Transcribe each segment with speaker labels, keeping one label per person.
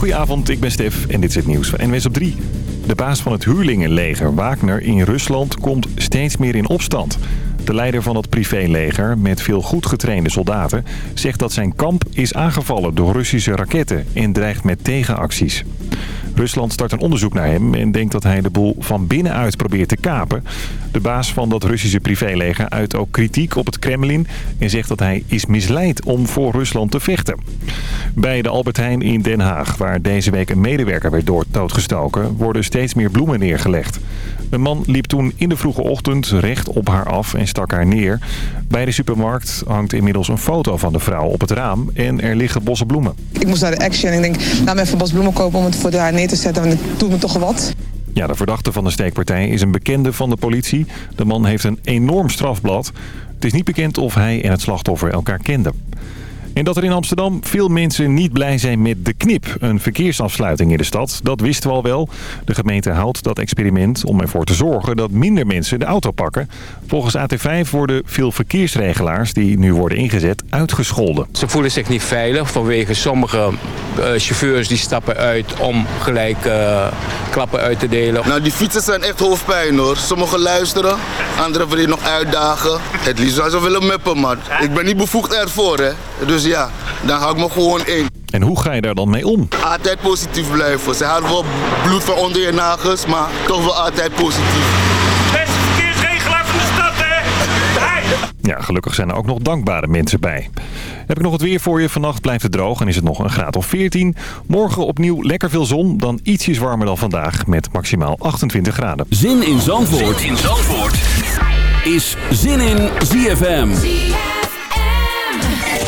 Speaker 1: Goedenavond, ik ben Stef en dit is het nieuws van NWS op 3. De baas van het huurlingenleger Wagner in Rusland komt steeds meer in opstand. De leider van het privéleger, met veel goed getrainde soldaten... zegt dat zijn kamp is aangevallen door Russische raketten en dreigt met tegenacties. Rusland start een onderzoek naar hem en denkt dat hij de boel van binnenuit probeert te kapen. De baas van dat Russische privéleger uit ook kritiek op het Kremlin... en zegt dat hij is misleid om voor Rusland te vechten. Bij de Albert Heijn in Den Haag, waar deze week een medewerker werd doodgestoken... worden steeds meer bloemen neergelegd. Een man liep toen in de vroege ochtend recht op haar af en stak haar neer. Bij de supermarkt hangt inmiddels een foto van de vrouw op het raam en er liggen bossen bloemen.
Speaker 2: Ik moest naar de action en ik denk, laat me even bos bloemen kopen om het voor haar neer te zetten, want toch wat.
Speaker 1: Ja, de verdachte van de steekpartij is een bekende van de politie. De man heeft een enorm strafblad. Het is niet bekend of hij en het slachtoffer elkaar kenden. En dat er in Amsterdam veel mensen niet blij zijn met de knip. Een verkeersafsluiting in de stad, dat wisten we al wel. De gemeente houdt dat experiment om ervoor te zorgen dat minder mensen de auto pakken. Volgens AT5 worden veel verkeersregelaars die nu worden ingezet uitgescholden.
Speaker 3: Ze voelen zich niet veilig vanwege sommige uh, chauffeurs die stappen uit om gelijk uh, klappen uit te delen.
Speaker 4: Nou, die fietsers zijn echt hoofdpijn hoor. Sommigen luisteren, anderen willen nog uitdagen. Het liefst zou ze willen meppen, maar ik ben niet bevoegd ervoor hè. Dus dus ja, dan hou ik me gewoon in.
Speaker 1: En hoe ga je daar dan mee om?
Speaker 4: Altijd positief blijven. Ze hadden wel bloed van onder je nagels, maar toch wel altijd positief.
Speaker 5: Beste verkeersregelaar van de stad, hè?
Speaker 1: Ja, gelukkig zijn er ook nog dankbare mensen bij. Heb ik nog het weer voor je. Vannacht blijft het droog en is het nog een graad of 14. Morgen opnieuw lekker veel zon, dan ietsjes warmer dan vandaag met maximaal 28 graden.
Speaker 6: Zin in Zandvoort, zin in Zandvoort. is Zin in ZFM.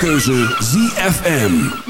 Speaker 7: jouw keuze ZFM.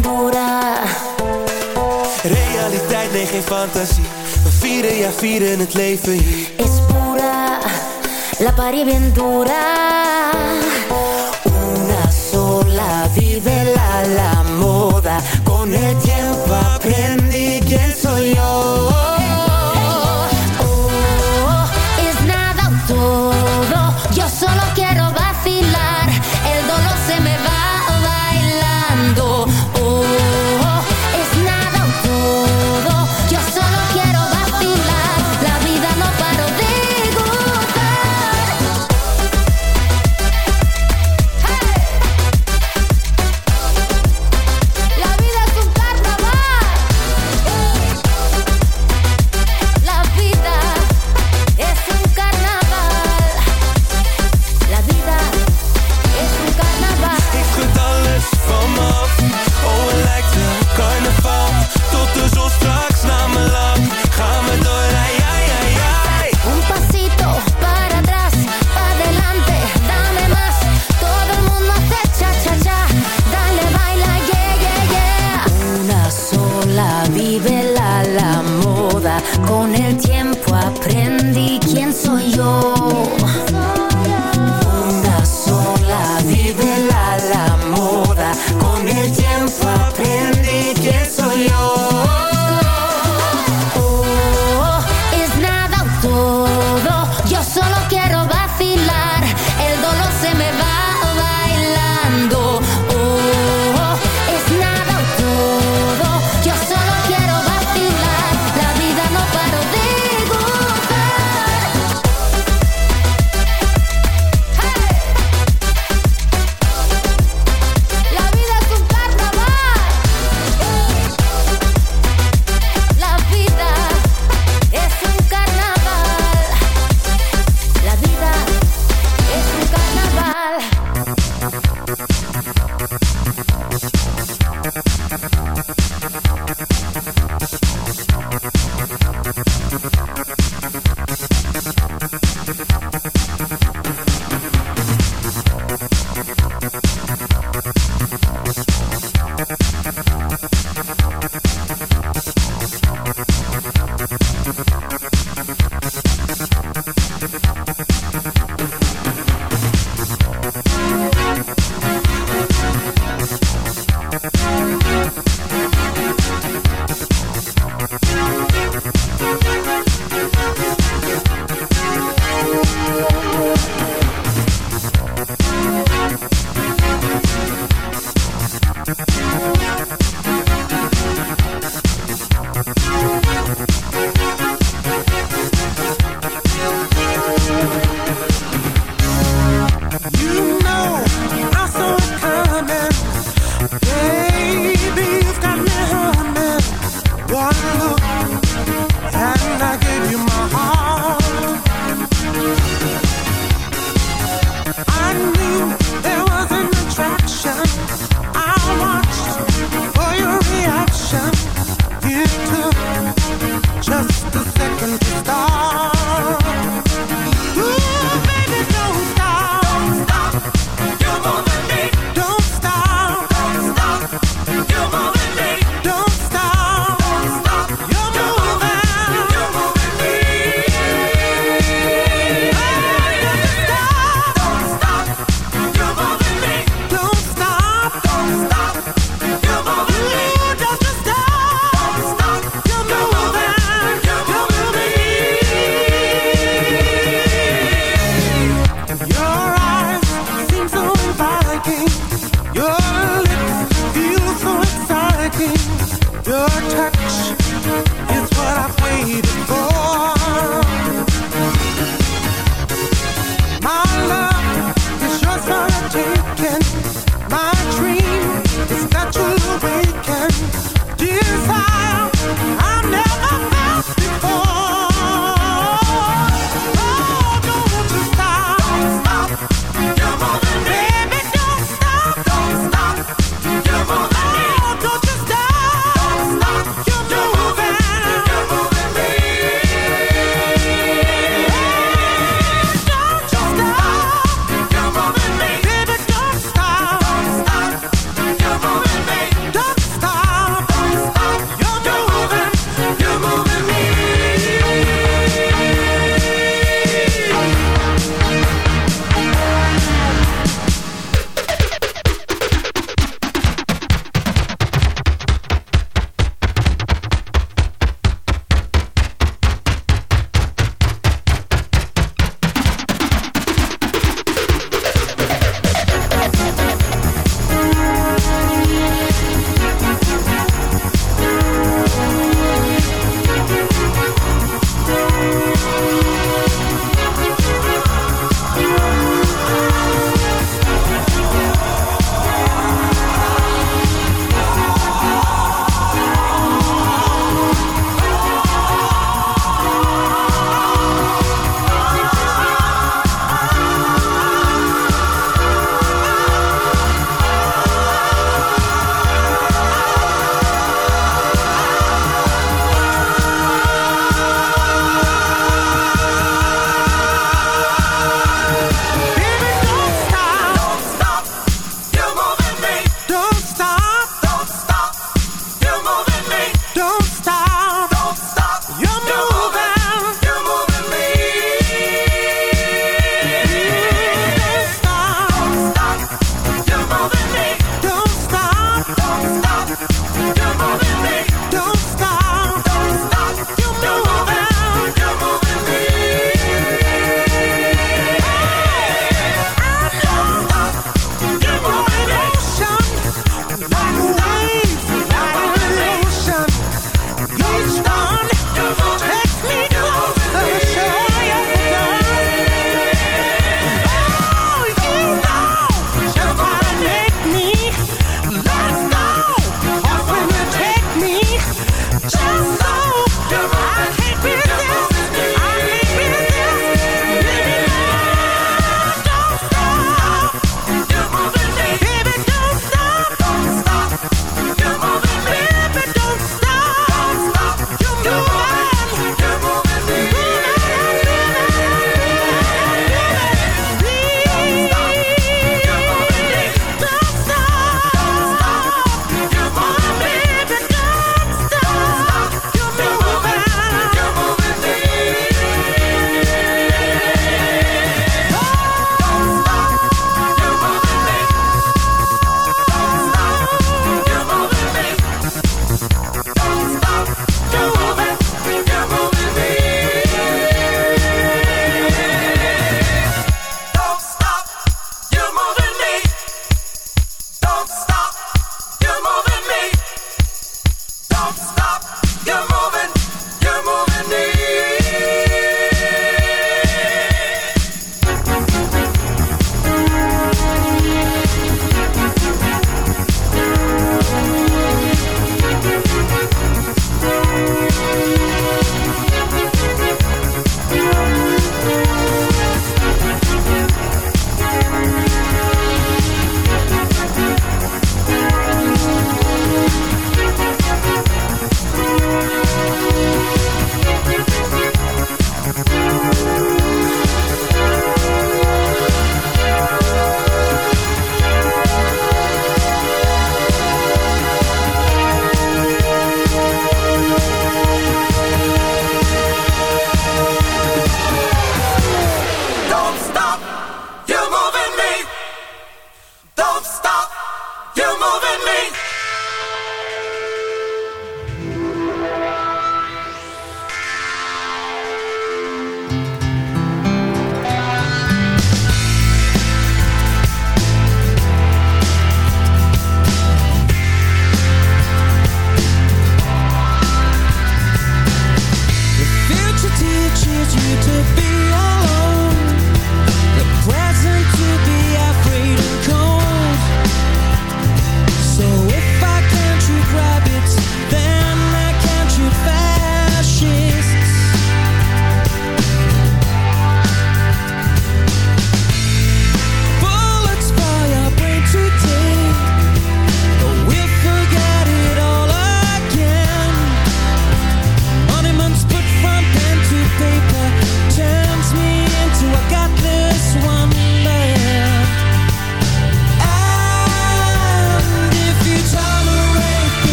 Speaker 8: Dura.
Speaker 9: Realiteit, nee geen fantasie We vieren, ja vieren het leven hier
Speaker 8: Es pura, la pari bien dura. Una sola, vive la la moda. Con el tiempo aprendí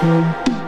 Speaker 10: Thank.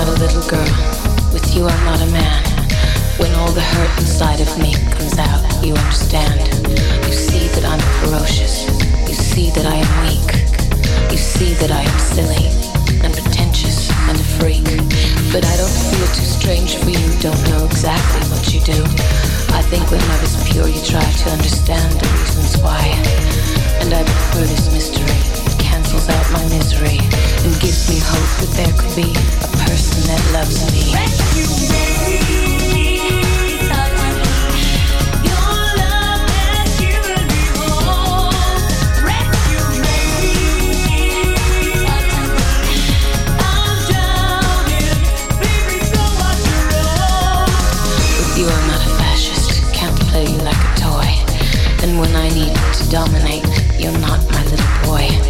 Speaker 11: Not a little girl. With you, I'm not a man. When all the hurt inside of me comes out, you understand. You see that I'm ferocious. You see that I am weak. You see that I am silly and pretentious and a freak. But I don't feel too strange for you. Don't know exactly what you do. I think when I was pure, you tried to understand the reasons why. And I prefer this mystery. Cancels out my misery and gives me hope that there could be a person that loves me. With you, I'm not a fascist. Can't play you like a toy. And when I need to dominate, you're not my little boy.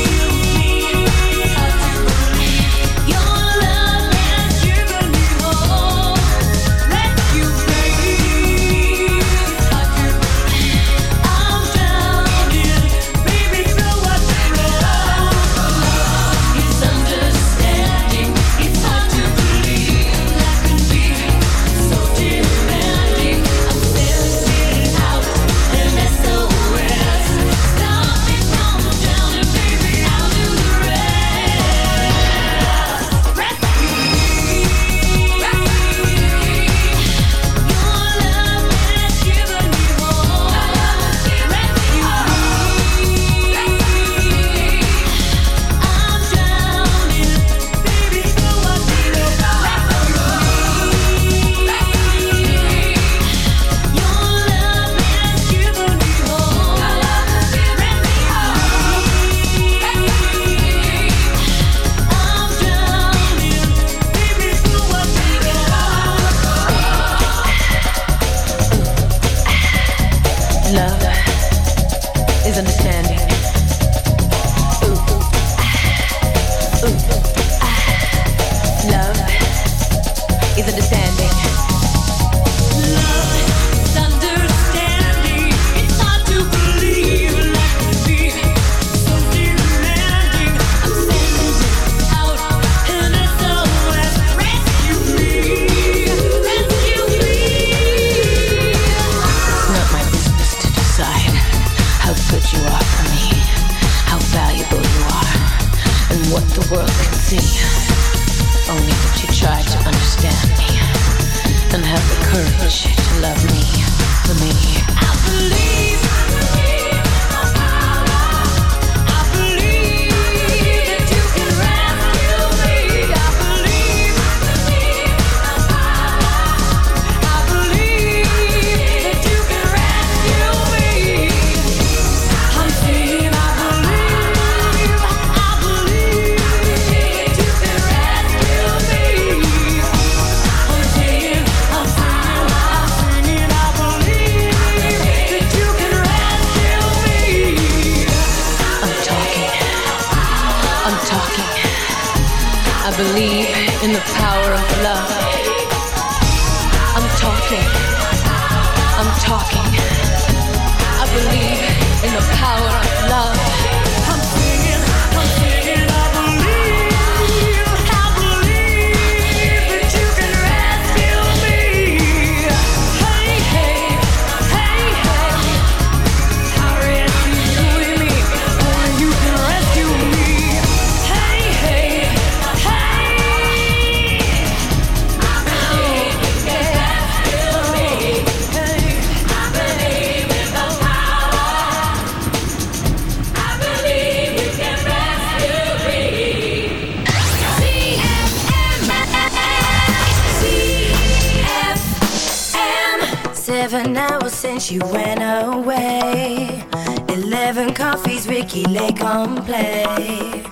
Speaker 12: she went away. Eleven coffees, Ricki Lake on play.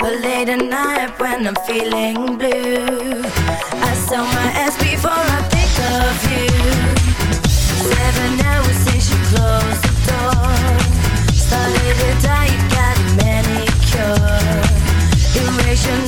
Speaker 12: But late at night when I'm feeling blue, I sell my ass before I think of you. Seven hours since you closed the door. Started a diet, got a manicure.
Speaker 13: Erasure